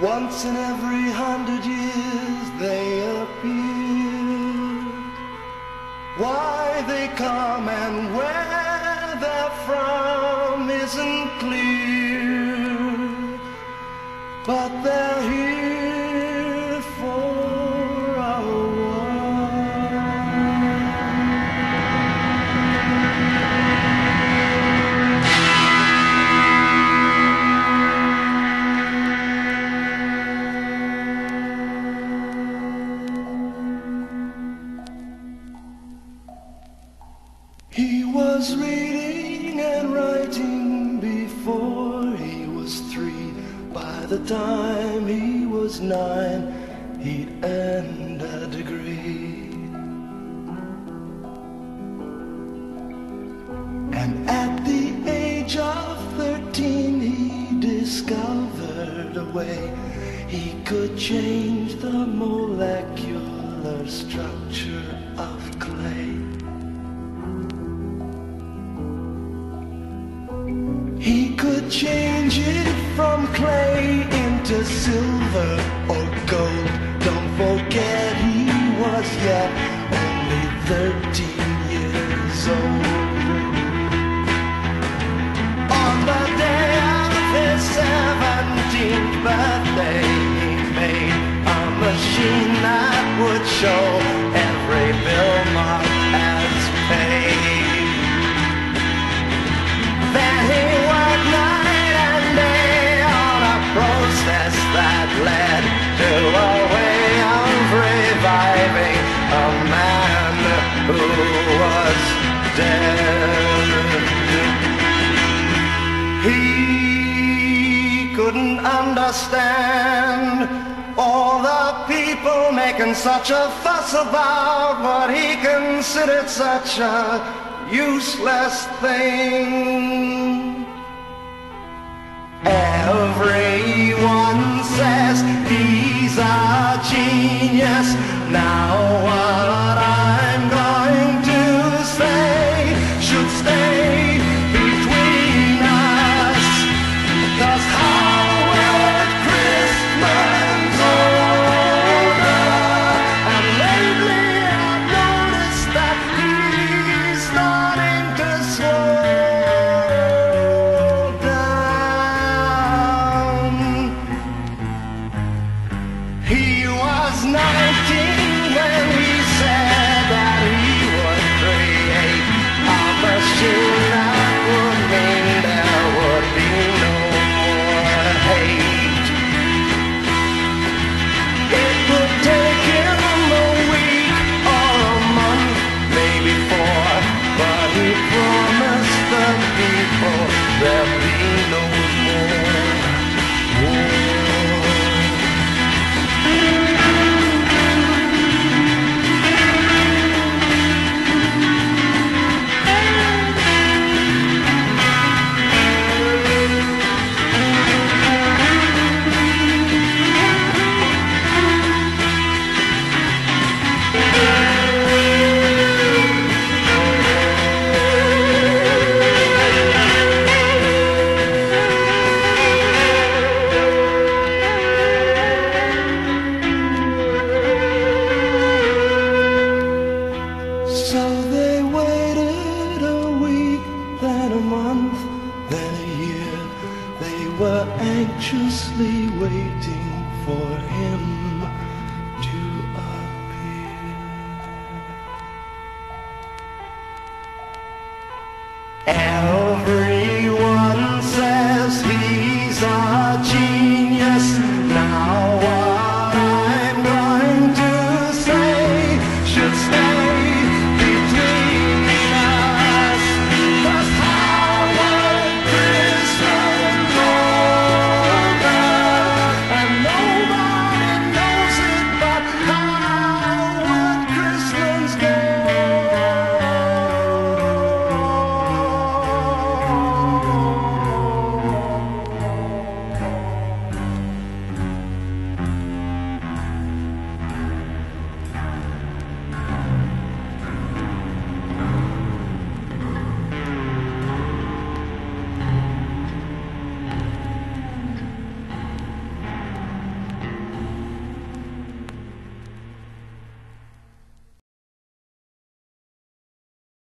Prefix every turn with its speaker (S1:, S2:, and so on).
S1: Once in every hundred years they appear. Why they come and where they're from isn't clear. But they're here was reading and writing before he was three. By the time he was nine, he'd earned a degree. And at the age of 13, he discovered a way he could change the molecular structure change it from clay into silver or gold. Don't forget he was yet only 13 years old. On the day of his 17th birthday, he made a machine that would show dead. He couldn't understand all the people making such a fuss about what he considered such a useless thing. Anxiously waiting for him to appear.